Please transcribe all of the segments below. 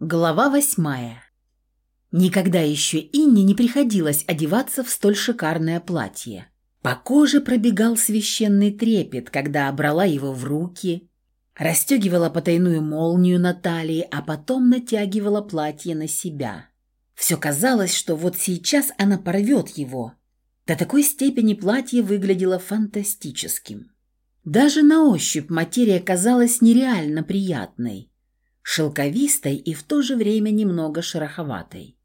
Глава восьмая. Никогда еще Инне не приходилось одеваться в столь шикарное платье. По коже пробегал священный трепет, когда брала его в руки, расстегивала потайную молнию на талии, а потом натягивала платье на себя. Все казалось, что вот сейчас она порвет его. До такой степени платье выглядело фантастическим. Даже на ощупь материя казалась нереально приятной, шелковистой и в то же время немного шероховатой.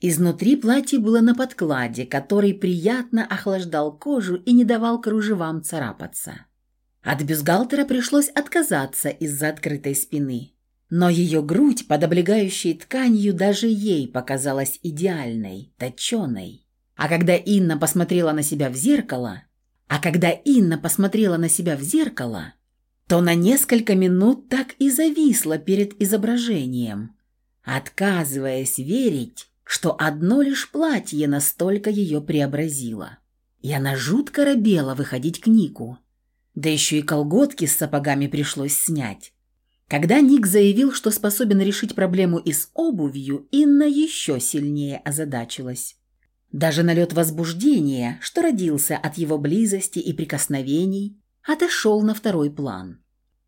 Изнутри платье было на подкладе, который приятно охлаждал кожу и не давал кружевам царапаться. От бюстгальтера пришлось отказаться из-за открытой спины. Но ее грудь под облегающей тканью даже ей показалась идеальной, точеной. А когда Инна посмотрела на себя в зеркало, а когда Инна посмотрела на себя в зеркало, то на несколько минут так и зависла перед изображением, отказываясь верить, что одно лишь платье настолько ее преобразило. И она жутко робела выходить к Нику. Да еще и колготки с сапогами пришлось снять. Когда Ник заявил, что способен решить проблему и с обувью, Инна еще сильнее озадачилась. Даже налет возбуждения, что родился от его близости и прикосновений, отошел на второй план.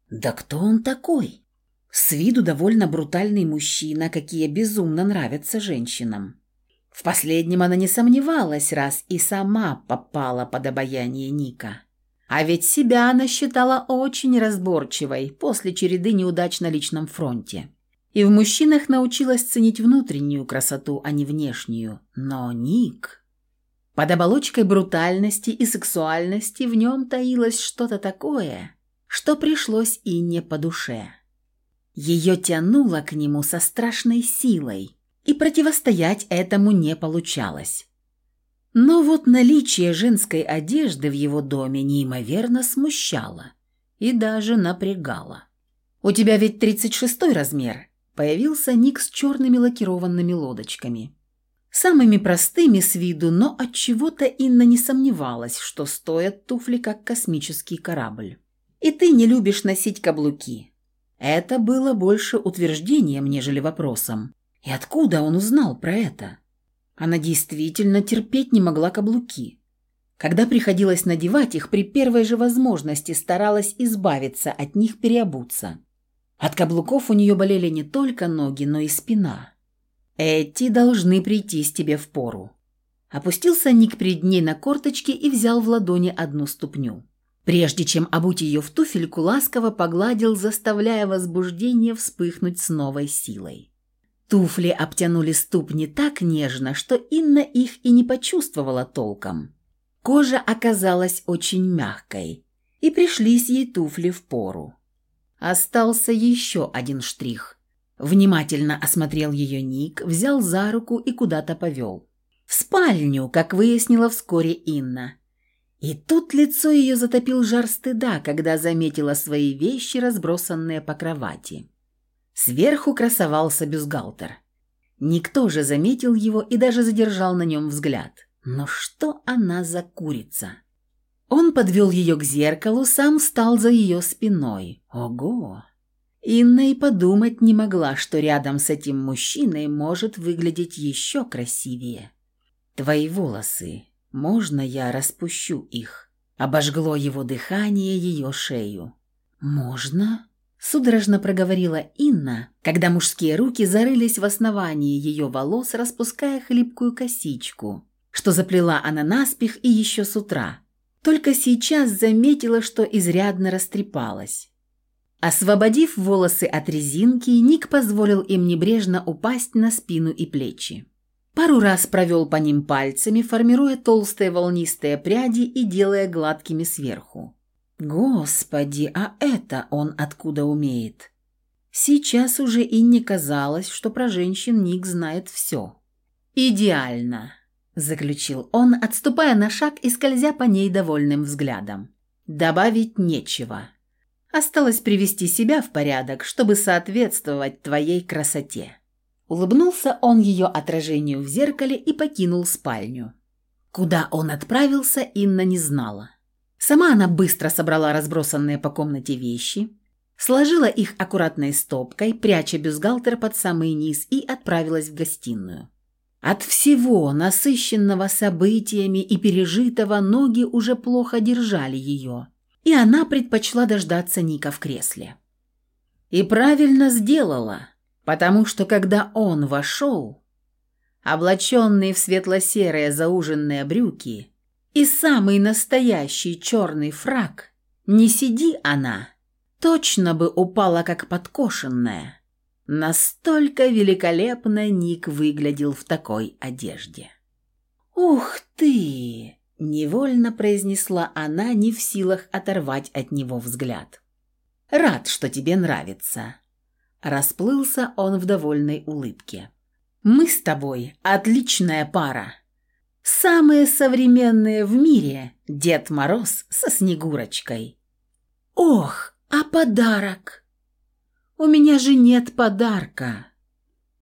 Да кто он такой? С виду довольно брутальный мужчина, какие безумно нравятся женщинам. В последнем она не сомневалась, раз и сама попала под обаяние Ника. А ведь себя она считала очень разборчивой после череды неудач на личном фронте. И в мужчинах научилась ценить внутреннюю красоту, а не внешнюю. Но Ник... Под оболочкой брутальности и сексуальности в нем таилось что-то такое, что пришлось и не по душе. Ее тянуло к нему со страшной силой, и противостоять этому не получалось. Но вот наличие женской одежды в его доме неимоверно смущало и даже напрягало. «У тебя ведь 36 размер», – появился Ник с черными лакированными лодочками. Самыми простыми с виду, но от чего то Инна не сомневалась, что стоят туфли как космический корабль. «И ты не любишь носить каблуки», это было больше утверждением, нежели вопросом. И откуда он узнал про это? Она действительно терпеть не могла каблуки. Когда приходилось надевать их, при первой же возможности старалась избавиться от них, переобуться. От каблуков у нее болели не только ноги, но и спина. Эти должны прийтись тебе в пору. Опустился Ник перед ней на корточки и взял в ладони одну ступню. Прежде чем обуть ее в туфельку, ласково погладил, заставляя возбуждение вспыхнуть с новой силой. Туфли обтянули ступни так нежно, что Инна их и не почувствовала толком. Кожа оказалась очень мягкой, и пришлись ей туфли в пору. Остался еще один штрих. Внимательно осмотрел ее Ник, взял за руку и куда-то повел. В спальню, как выяснила вскоре Инна – и тут лицо ее затопил жар стыда, когда заметила свои вещи, разбросанные по кровати. Сверху красовался бюстгальтер. Никто же заметил его и даже задержал на нем взгляд. Но что она за курица? Он подвел ее к зеркалу, сам встал за ее спиной. Ого! Инна и подумать не могла, что рядом с этим мужчиной может выглядеть еще красивее. «Твои волосы, можно я распущу их?» Обожгло его дыхание ее шею. «Можно?» Судорожно проговорила Инна, когда мужские руки зарылись в основании ее волос, распуская хлипкую косичку, что заплела она наспех и еще с утра. Только сейчас заметила, что изрядно растрепалась. Освободив волосы от резинки, Ник позволил им небрежно упасть на спину и плечи. Пару раз провел по ним пальцами, формируя толстые волнистые пряди и делая гладкими сверху. Господи, а это он откуда умеет? Сейчас уже и не казалось, что про женщин Ник знает все. «Идеально», – заключил он, отступая на шаг и скользя по ней довольным взглядом. «Добавить нечего. Осталось привести себя в порядок, чтобы соответствовать твоей красоте». Улыбнулся он ее отражению в зеркале и покинул спальню. Куда он отправился, Инна не знала. Сама она быстро собрала разбросанные по комнате вещи, сложила их аккуратной стопкой, пряча бюстгальтер под самый низ и отправилась в гостиную. От всего насыщенного событиями и пережитого ноги уже плохо держали ее, и она предпочла дождаться Ника в кресле. И правильно сделала, потому что когда он вошел, облаченный в светло-серые зауженные брюки и самый настоящий черный фраг, не сиди она, точно бы упала как подкошенная. Настолько великолепно Ник выглядел в такой одежде. «Ух ты!» – невольно произнесла она, не в силах оторвать от него взгляд. «Рад, что тебе нравится». Расплылся он в довольной улыбке. «Мы с тобой отличная пара. Самые современные в мире Дед Мороз со Снегурочкой». «Ох, а подарок?» «У меня же нет подарка».